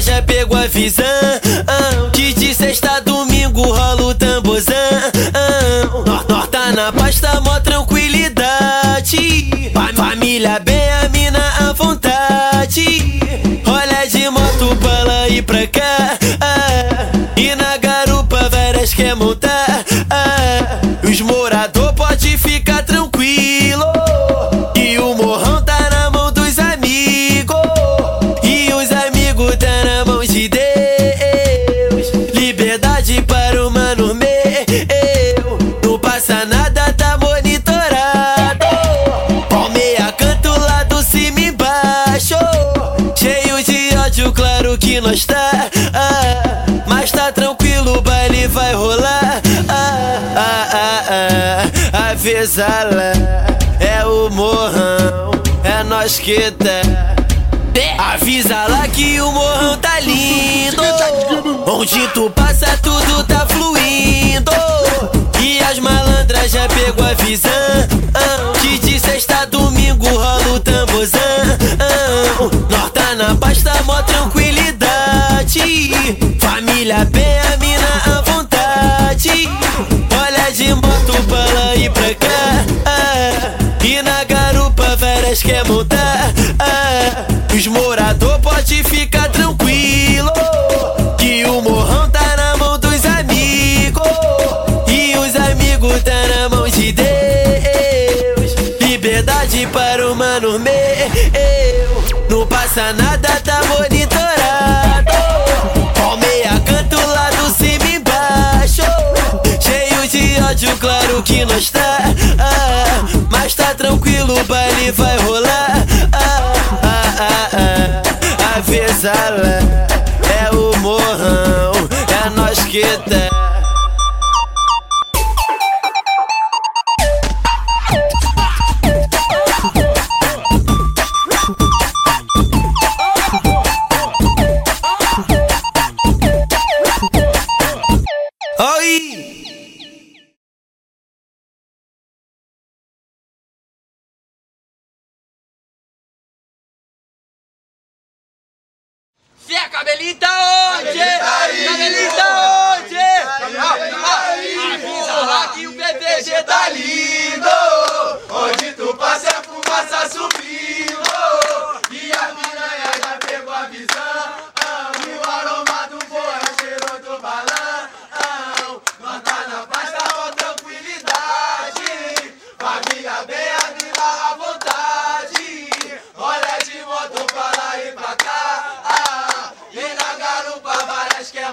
já pegou a visão. Que de sexta a domingo rola o tambozão. Nós, nós tá na paz, tá mó tranquilidade. Fa- Família bem, a mina à vontade. Olha de moto pra lá e pra cá. ah. E na garupa várias quer montar. Vai rolar. Ah, ah, ah, ah, avisa lá. É o morrão, é nós que tá. Avisa lá que o morrão tá lindo. Onde tu passa, tudo tá fluindo. E as malandras já pegou a visão. Que de sexta domingo rola o tambozão. Nós tá na paz, tá mó tranquilidade. Família bem, a montar. ah. Os morador pode ficar tranquilo. Que o morrão tá na mão dos amigos. E os amigos tá na mão de Deus. Liberdade para o mano meu. Não passa nada, tá monitorado. Palmeia canto lá do cima embaixo. Cheio de ódio, claro que nós tá. ah, mas tá tranquilo, o baile vai lá. É o morrão, é nós que tá. Oi! Cabelita onde? Cabelita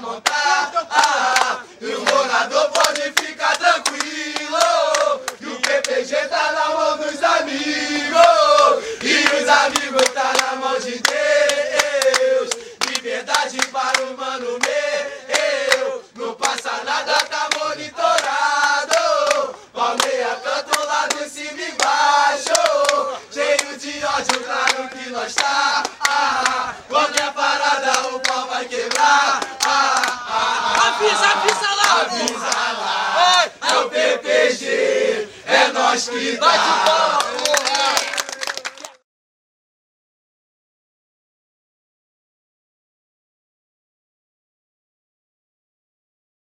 montar. Ah, E o morador pode ficar tranquilo E o PPG tá na mão dos amigos E os amigos tá na mão de Deus Liberdade para o mano meu Não passa nada, tá monitorado Palmeia canto lá do cima e embaixo Cheio de ódio, claro que nós tá ah, Qualquer parada o pau vai quebrar ah, ah, Avisa, avisa lá. Avisa lá, é o PPG, é nós que Bate dá. palma